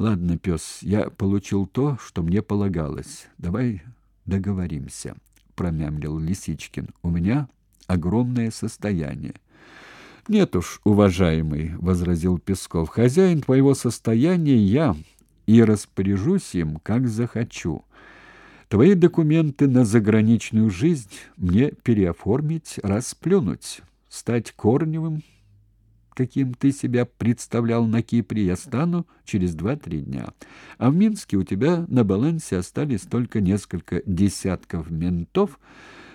Ладно, пес, я получил то, что мне полагалось. Давай договоримся, промямлил Лисичкин. У меня огромное состояние. Нет уж, уважаемый, возразил Песков. Хозяин твоего состояния я и распоряжусь им, как захочу. Твои документы на заграничную жизнь мне переоформить, расплюнуть, стать Корневым, каким ты себя представлял на Кипре, я стану через два-три дня. А в Минске у тебя на балансе остались только несколько десятков ментов,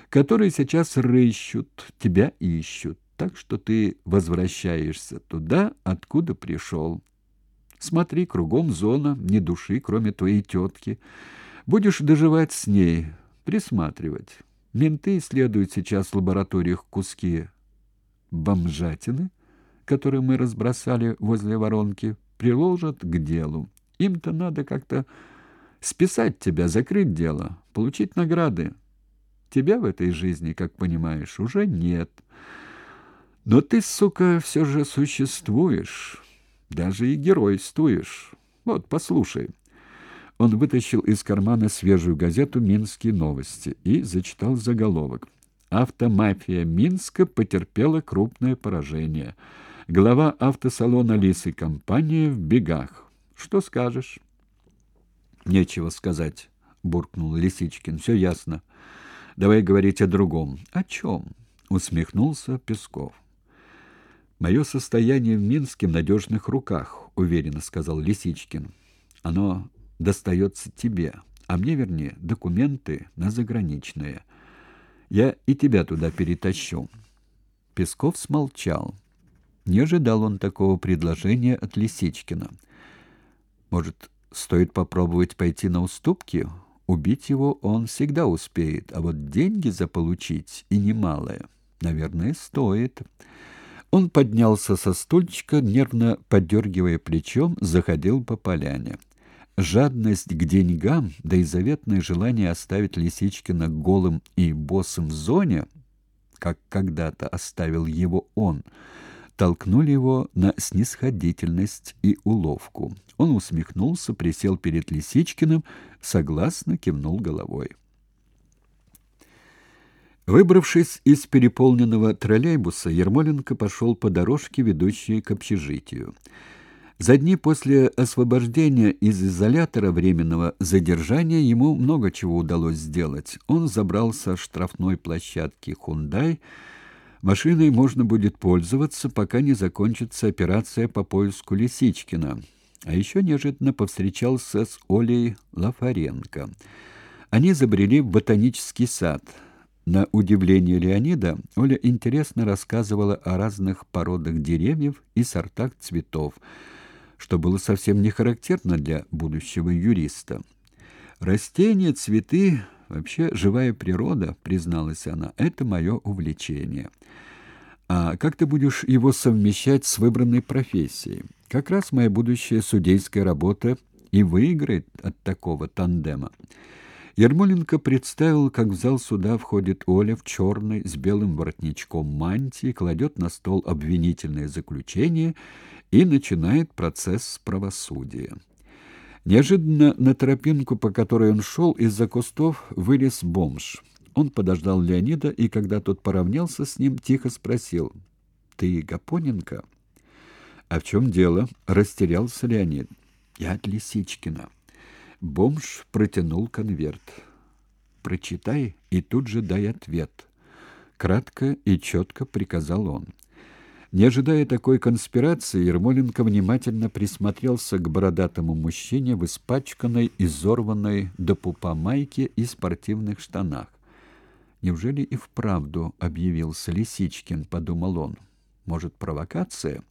которые сейчас рыщут, тебя ищут. Так что ты возвращаешься туда, откуда пришел. Смотри, кругом зона, ни души, кроме твоей тетки. Будешь доживать с ней, присматривать. Менты исследуют сейчас в лабораториях куски бомжатины, которые мы разбросали возле воронки, приложат к делу. Им-то надо как-то списать тебя, закрыть дело, получить награды. Тебя в этой жизни, как понимаешь, уже нет. Но ты, сука, все же существуешь, даже и геройствуешь. Вот, послушай. Он вытащил из кармана свежую газету «Минские новости» и зачитал заголовок. «Автомафия Минска потерпела крупное поражение». Глава автосалона «Лис» и компания в бегах. Что скажешь? Нечего сказать, буркнул Лисичкин. Все ясно. Давай говорить о другом. О чем? усмехнулся Песков. Мое состояние в Минске в надежных руках, уверенно сказал Лисичкин. Оно достается тебе, а мне, вернее, документы на заграничные. Я и тебя туда перетащу. Песков смолчал. Не ожидал он такого предложения от Лисичкина. Может, стоит попробовать пойти на уступки? Убить его он всегда успеет, а вот деньги заполучить и немалое, наверное, стоит. Он поднялся со стульчика, нервно подергивая плечом, заходил по поляне. Жадность к деньгам, да и заветное желание оставить Лисичкина голым и босым в зоне, как когда-то оставил его он, — толкнули его на снисходительность и уловку. Он усмехнулся, присел перед Лисичкиным, согласно кивнул головой. Выбравшись из переполненного троллейбуса, Ермоленко пошел по дорожке, ведущей к общежитию. За дни после освобождения из изолятора временного задержания ему много чего удалось сделать. Он забрался с штрафной площадки «Хундай», Машиной можно будет пользоваться, пока не закончится операция по поиску Лисичкина. А еще неожиданно повстречался с Олей Лафаренко. Они забрели в ботанический сад. На удивление Леонида, Оля интересно рассказывала о разных породах деревьев и сортах цветов, что было совсем не характерно для будущего юриста. Растения, цветы Вообще, живая природа, призналась она, это мое увлечение. А как ты будешь его совмещать с выбранной профессией? Как раз моя будущая судейская работа и выиграет от такого тандема. Ермоленко представил, как в зал суда входит Оля в черной с белым воротничком мантии, кладет на стол обвинительное заключение и начинает процесс правосудия. Неожиданно на тропинку, по которой он шел, из-за кустов вылез бомж. Он подождал Леонида, и когда тот поравнялся с ним, тихо спросил: "Ты Гапоненко?" "А в чем дело?" растерялся Леонид. "Я от Лисичкина". Бомж протянул конверт. "Прочитай и тут же дай ответ", кратко и четко приказал он. Не ожидая такой конспирации, Ермоленко внимательно присмотрелся к бородатому мужчине в испачканной, изорванной до пупа майке и спортивных штанах. Неужели и вправду объявился Лисичкин, подумал он. Может, провокация?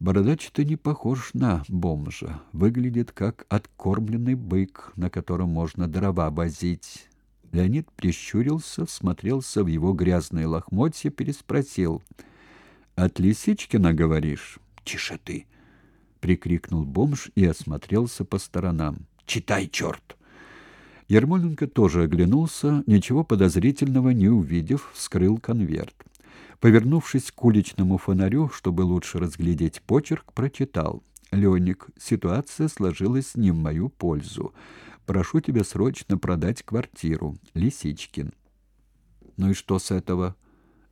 Бородач-то не похож на бомжа, выглядит как откормленный бык, на котором можно дрова возить. Леонид прищурился, смотрелся в его грязные лохмотья, переспросил — от Лисичкина говоришь? Тише ты, прикрикнул бомж и осмотрелся по сторонам. Читай, черт!» Ермоленко тоже оглянулся, ничего подозрительного не увидев, вскрыл конверт. Повернувшись к уличному фонарю, чтобы лучше разглядеть почерк, прочитал: Леник, ситуация сложилась не в мою пользу. Прошу тебя срочно продать квартиру. Лисичкин. Ну и что с этого?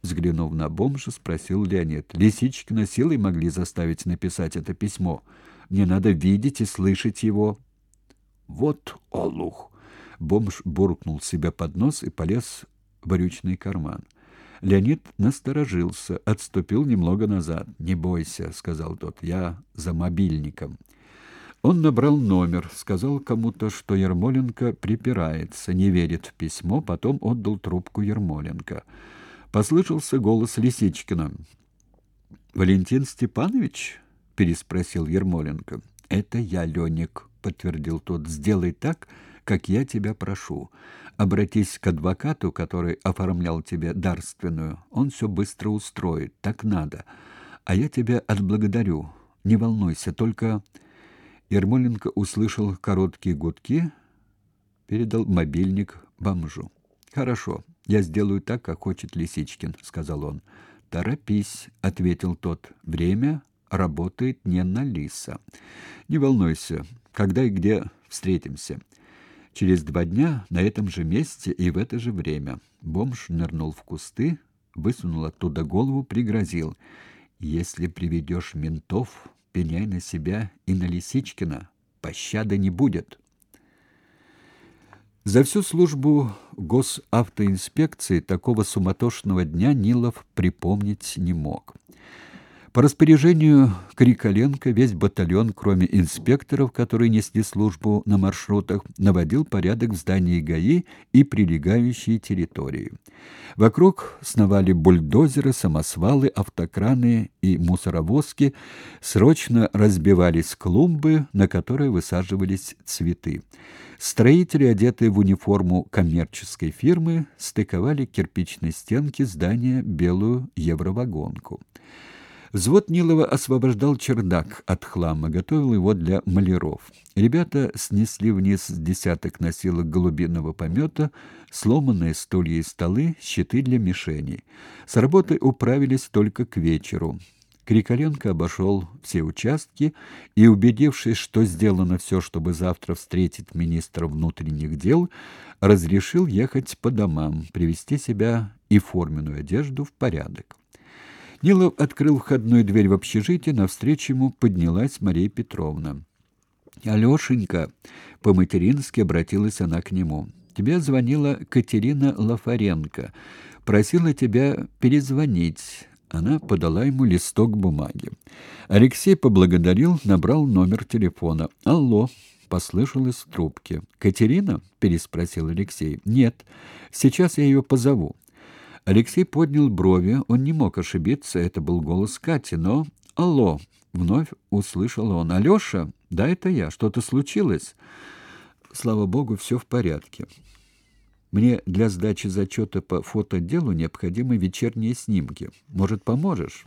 Взглянув на бомжа, спросил Леонид. Лисичкина силой могли заставить написать это письмо. Мне надо видеть и слышать его. Вот олух. Бомж буркнул себе под нос и полез в брючный карман. Леонид насторожился, отступил немного назад. "Не бойся", сказал тот. "Я за мобильником". Он набрал номер, сказал кому-то, что Ермоленко припирается, не верит в письмо, потом отдал трубку Ермоленко. Послышался голос Лисичкина. Валентин Степанович переспросил Ермоленко. Это я, Леник, подтвердил тот. Сделай так, как я тебя прошу. Обратись к адвокату, который оформлял тебе дарственную. Он все быстро устроит, так надо. А я тебя отблагодарю. Не волнуйся, только Ермоленко услышал короткие гудки, передал мобильник бомжу. Хорошо, я сделаю так, как хочет Лисичкин, сказал он. Торопись, ответил тот. Время работает не на Лиса. Не волнуйся, когда и где встретимся. Через два дня на этом же месте и в это же время бомж нырнул в кусты, высунул оттуда голову, пригрозил: "Если приведешь ментов, пеняй на себя и на Лисичкина, пощады не будет". За всю службу госавтоинспекции такого суматошного дня Нилов припомнить не мог. По распоряжению Криколенко весь батальон, кроме инспекторов, которые несли службу на маршрутах, наводил порядок в здании ГАИ и прилегающей территории. Вокруг сновали бульдозеры, самосвалы, автокраны и мусоровозки, срочно разбивались клумбы, на которые высаживались цветы. Строители, одетые в униформу коммерческой фирмы, стыковали кирпичные стенки здания белую евровагонку. Взвод Нилова освобождал чердак от хлама, готовил его для маляров. Ребята снесли вниз десяток носилок голубиного помета, сломанные стулья и столы, щиты для мишеней. С работой управились только к вечеру. Крикаленко обошел все участки и, убедившись, что сделано все, чтобы завтра встретить министра внутренних дел, разрешил ехать по домам, привести себя и форменную одежду в порядок. Нилов открыл входную дверь в общежитие, навстречу ему поднялась Мария Петровна. «Алешенька!» — по-матерински обратилась она к нему. «Тебе звонила Катерина Лафаренко. Просила тебя перезвонить». Она подала ему листок бумаги. Алексей поблагодарил, набрал номер телефона. «Алло!» — послышалось в трубке. «Катерина?» — переспросил Алексей. «Нет. Сейчас я ее позову». Алексей поднял брови, он не мог ошибиться, это был голос Кати, но «Алло!» — вновь услышал он. «Алеша? Да, это я. Что-то случилось?» «Слава богу, все в порядке. Мне для сдачи зачета по фотоделу необходимы вечерние снимки. Может, поможешь?»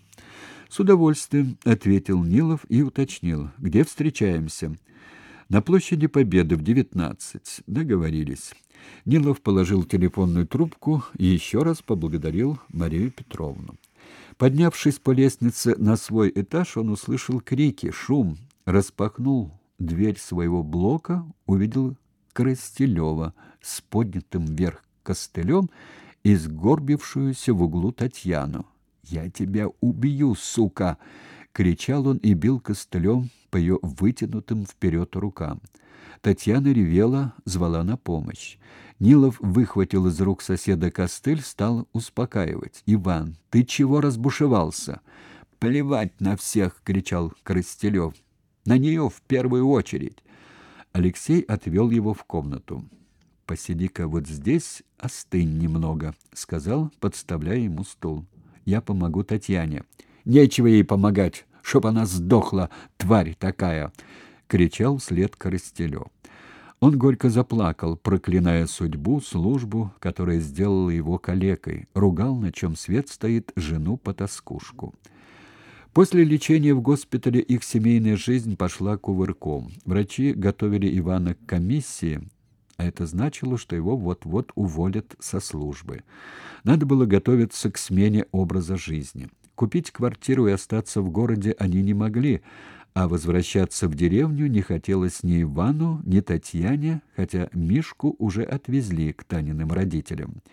«С удовольствием», — ответил Нилов и уточнил. «Где встречаемся?» «На площади Победы в девятнадцать. Договорились». Нилов положил телефонную трубку и еще раз поблагодарил Марию Петровну. Поднявшись по лестнице на свой этаж, он услышал крики, шум, распахнул дверь своего блока, увидел Коростелева с поднятым вверх костылем и сгорбившуюся в углу Татьяну. «Я тебя убью, сука!» — кричал он и бил костылем по ее вытянутым вперед рукам. Татьяна ревела, звала на помощь. Нилов выхватил из рук соседа костыль, стал успокаивать. «Иван, ты чего разбушевался?» «Плевать на всех!» — кричал Коростелев. «На нее в первую очередь!» Алексей отвел его в комнату. «Посиди-ка вот здесь, остынь немного», — сказал, подставляя ему стул. «Я помогу Татьяне». «Нечего ей помогать, чтоб она сдохла, тварь такая!» — кричал вслед Коростелев. Он горько заплакал, проклиная судьбу, службу, которая сделала его калекой, ругал, на чем свет стоит, жену-потаскушку. После лечения в госпитале их семейная жизнь пошла кувырком. Врачи готовили Ивана к комиссии, а это значило, что его вот-вот уволят со службы. Надо было готовиться к смене образа жизни. Купить квартиру и остаться в городе они не могли, а возвращаться в деревню не хотелось ни Ивану, ни Татьяне, хотя Мишку уже отвезли к Таниным родителям.